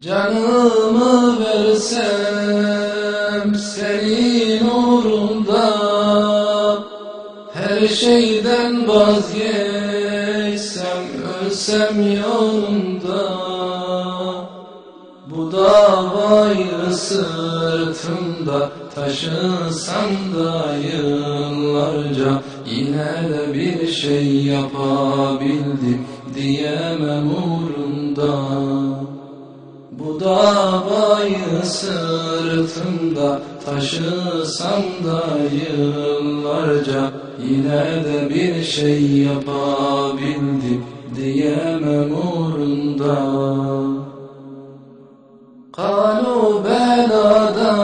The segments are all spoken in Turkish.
Canımı versem senin uğrunda Her şeyden vazgeçsem ölsem yolunda Bu davayı sırtımda taşısam da yıllarca Yine de bir şey yapabildim diyemem uğrunda bu davayı sırtımda taşısam da yıllarca Yine de bir şey yapabildim diyemem uğrunda. Kanu belada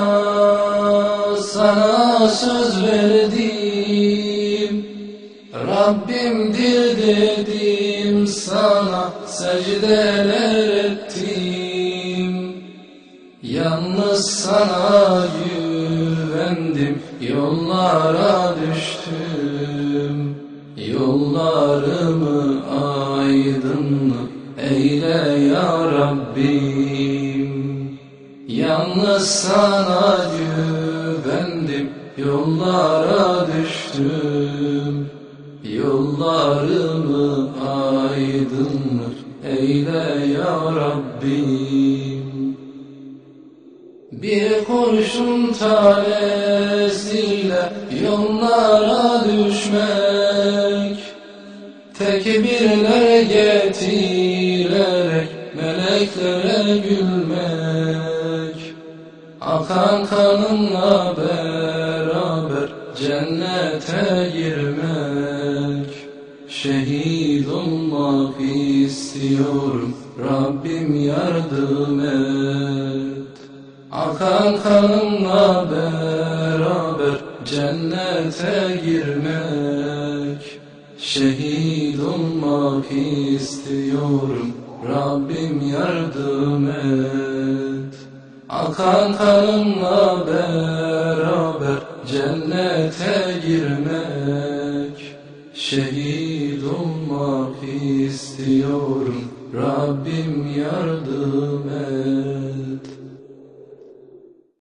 sana söz verdim. Rabbimdir dedim sana secdeler Yalnız sana güvendim yollara düştüm. Yollarımı aydınlık eyle ya Rabbim. Yalnız sana güvendim yollara düştüm. Yollarımı aydınlık eyle ya Rabbim Bir kurşun tanesiyle yollara düşmek Tekbirler getirerek meleklere gülmek. Akan kanınla beraber cennete girmek. Şehit olmak istiyorum Rabbim yardım et Akan kanınla beraber cennete girmek. Şehit olmak istiyorum Rabbim yardım et. Akan kanınla beraber cennete girmek. Şehit olmak istiyorum Rabbim yardım et